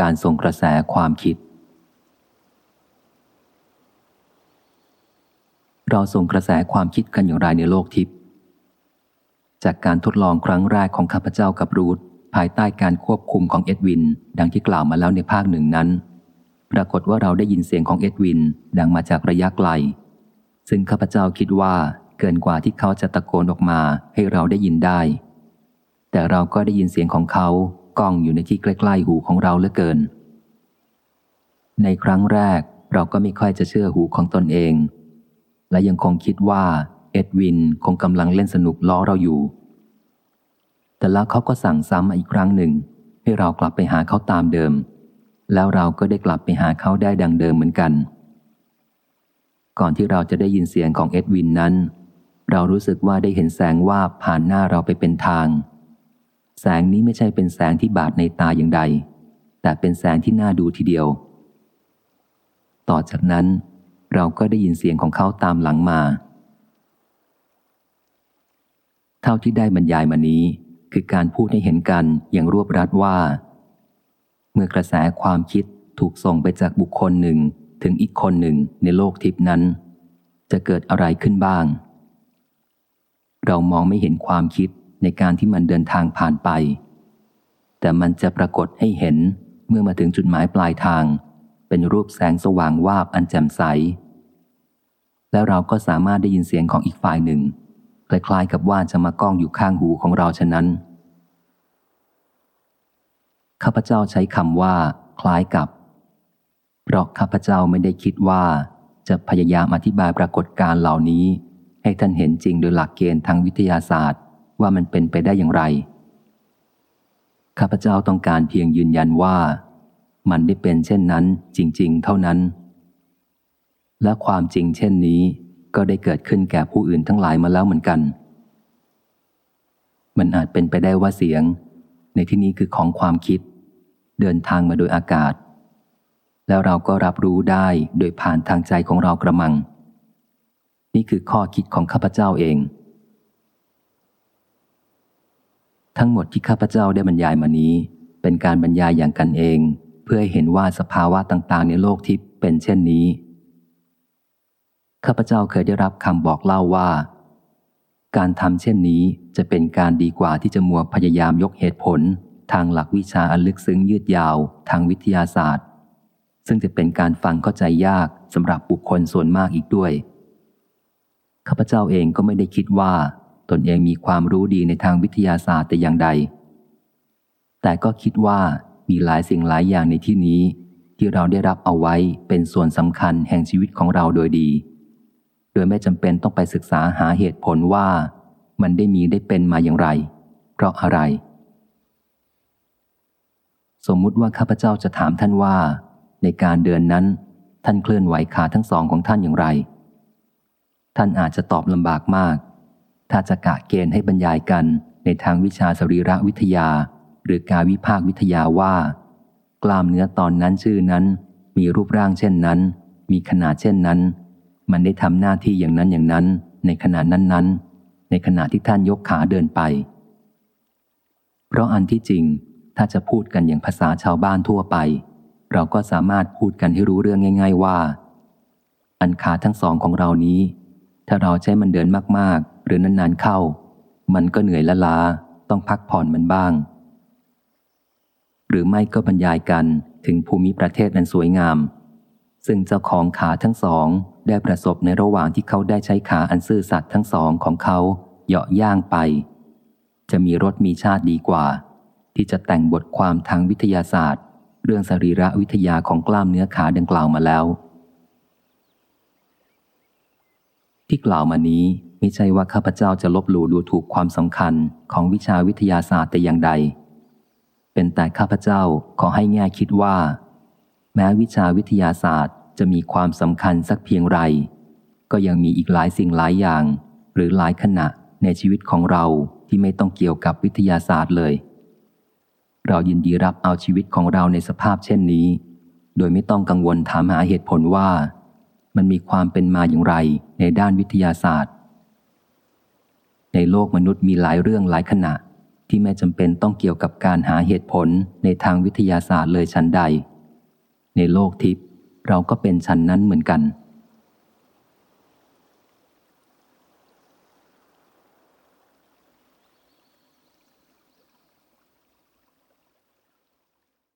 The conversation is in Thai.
การส่งกระแสความคิด เราส่งกระแสความคิดกันอย่างไรในโลกทิพย์จากการทดลองครั้งแรกของข้าพเจ้ากับรูทภายใต้การควบคุมของเอ็ดวิน ดังที่กล่าวมาแล้วในภาคหนึ่งนั้น ปรากฏว่าเราได้ยินเสียงของเอ็ดวิน ดังมาจากระยะไกล ซึ่งข้าพเจ้าคิดว่าเกินกว่าที่เขาจะตะโกนออกมาให้เราได้ยินได้ แต่เราก็ได้ยินเสียงของเขา ก้องอยู่ในที่ใกล้ๆหูของเราเหลือเกิน ในครั้งแรกเราก็ไม่ค่อยจะเชื่อหูของตนเอง และยังคงคิดว่าเอ็ดวินคงกำลังเล่นสนุกล้อเราอยู่ แต่แล้วเขาก็สั่งซ้ำอีกครั้งหนึ่ง ให้เรากลับไปหาเขาตามเดิม แล้วเราก็ได้กลับไปหาเขาได้ดังเดิมเหมือนกัน ก่อนที่เราจะได้ยินเสียงของเอ็ดวินนั้น เรารู้สึกว่าได้เห็นแสงว่าผ่านหน้าเราไปเป็นทาง แสงนี้ไม่ใช่เป็นแสงที่บาดในตาอย่างใด แต่เป็นแสงที่น่าดูทีเดียว ต่อจากนั้นเราก็ได้ยินเสียงของเขาตามหลังมา เท่าที่ได้บรรยายมานี้ คือการพูดให้เห็นกันอย่างรวบรัดว่า เมื่อกระแสความคิดถูกส่งไปจากบุคคลหนึ่งถึงอีกคนหนึ่งในโลกทิพนั้น จะเกิดอะไรขึ้นบ้าง เรามองไม่เห็นความคิด ในการที่มันเดินทางผ่านไป แต่มันจะปรากฏให้เห็นเมื่อมาถึงจุดหมายปลายทาง เป็นรูปแสงสว่างวาบอันแจ่มใส แล้วเราก็สามารถได้ยินเสียงของอีกฝ่ายหนึ่ง คล้ายๆกับว่าจะมาก้องอยู่ข้างหูของเราฉะนั้น ข้าพเจ้าใช้คำว่า คล้ายกับ เพราะข้าพเจ้าไม่ได้คิดว่า จะพยายามอธิบายปรากฏการเหล่านี้ให้ท่านเห็นจริงโดยหลักเกณฑ์ทางวิทยาศาสตร์ ว่ามันเป็นไปได้อย่างไร ข้าพเจ้าต้องการเพียงยืนยันว่า มันได้เป็นเช่นนั้นจริง ๆ เท่านั้น และความจริงเช่นนี้ก็ได้เกิดขึ้นแก่ผู้อื่นทั้งหลายมาแล้วเหมือนกัน มันอาจเป็นไปได้ว่าเสียง ในที่นี้คือของความคิด เดินทางมาโดยอากาศ แล้วเราก็รับรู้ได้โดยผ่านทางใจของเรากระมัง นี่คือข้อคิดของข้าพเจ้าเอง ทั้งหมดที่ข้าพเจ้าได้บรรยายมานี้ เป็นการบรรยายอย่างกันเอง เพื่อให้เห็นว่าสภาวะต่างๆ ในโลกทิพย์เป็นเช่นนี้ข้าพเจ้าเคยได้รับคำบอกเล่าว่า การทำเช่นนี้จะเป็นการดีกว่าที่จะมัวพยายามยกเหตุผล ทางหลักวิชาอันลึกซึ้งยืดยาว ทางวิทยาศาสตร์ ซึ่งจะเป็นการฟังเข้าใจยากสำหรับบุคคลส่วนมากอีกด้วยข้าพเจ้าเองก็ไม่ได้คิดว่า ตนเองมีความรู้ดีในทางวิทยาศาสตร์แต่อย่างใด แต่ก็คิดว่ามีหลายสิ่งหลายอย่างในที่นี้ ที่เราได้รับเอาไว้เป็นส่วนสำคัญแห่งชีวิตของเราโดยดี โดยไม่จำเป็นต้องไปศึกษาหาเหตุผลว่า มันได้มีได้เป็นมาอย่างไร เพราะอะไร สมมุติว่าข้าพเจ้าจะถามท่านว่า ในการเดินนั้น ท่านเคลื่อนไหวขาทั้งสองของท่านอย่างไร ท่านอาจจะตอบลำบากมาก ถ้าจะกะเกณฑ์ให้บรรยายกันในทางวิชาสรีระวิทยา หรือการวิภาควิทยาว่า กล้ามเนื้อตอนนั้นชื่อนั้น มีรูปร่างเช่นนั้น มีขนาดเช่นนั้น มันได้ทำหน้าที่อย่างนั้นอย่างนั้น ในขณะนั้นๆ ในขณะที่ท่านยกขาเดินไป เพราะอันที่จริงถ้าจะพูดกันอย่างภาษาชาวบ้านทั่วไป เราก็สามารถพูดกันให้รู้เรื่องง่าย ๆว่า อันขาทั้งสองของเรานี้ ถ้าเราใช้มันเดินมากๆ รือนานๆเข้า มันก็เหนื่อยละลาต้องพักผ่อนมันบ้าง หรือไม่ก็บรรยายกันถึงภูมิประเทศนันสวยงาม ซึ่งเจ้าของขาทั้งสองได้ประสบในระหว่างที่เขาได้ใช้ขาอันซื่อสัตย์ทั้งสองของเขาเหยาะย่างไป จะมีรถมีชาติดีกว่า ที่จะแต่งบทความทางวิทยาศาสตร์ เรื่องสรีระวิทยาของกล้ามเนื้อขาดังกล่าวมาแล้ว ที่กล่าวมานี้ไม่ใช่ว่าข้าพเจ้าจะลบหลู่ดูถูกความสำคัญของวิชาวิทยาศาสตร์แต่อย่างใด เป็นแต่ข้าพเจ้าขอให้แง่คิดว่า แม้วิชาวิทยาศาสตร์จะมีความสำคัญสักเพียงไร ก็ยังมีอีกหลายสิ่งหลายอย่าง หรือหลายขณะในชีวิตของเราที่ไม่ต้องเกี่ยวกับวิทยาศาสตร์เลย เรายินดีรับเอาชีวิตของเราในสภาพเช่นนี้ โดยไม่ต้องกังวลถามหาเหตุผลว่า มันมีความเป็นมาอย่างไรในด้านวิทยาศาสตร์ ในโลกมนุษย์มีหลายเรื่องหลายขณะ ที่ไม่จำเป็นต้องเกี่ยวกับการหาเหตุผลในทางวิทยาศาสตร์เลยชั้นใด ในโลกทิพย์เราก็เป็นชั้นนั้นเหมือนกัน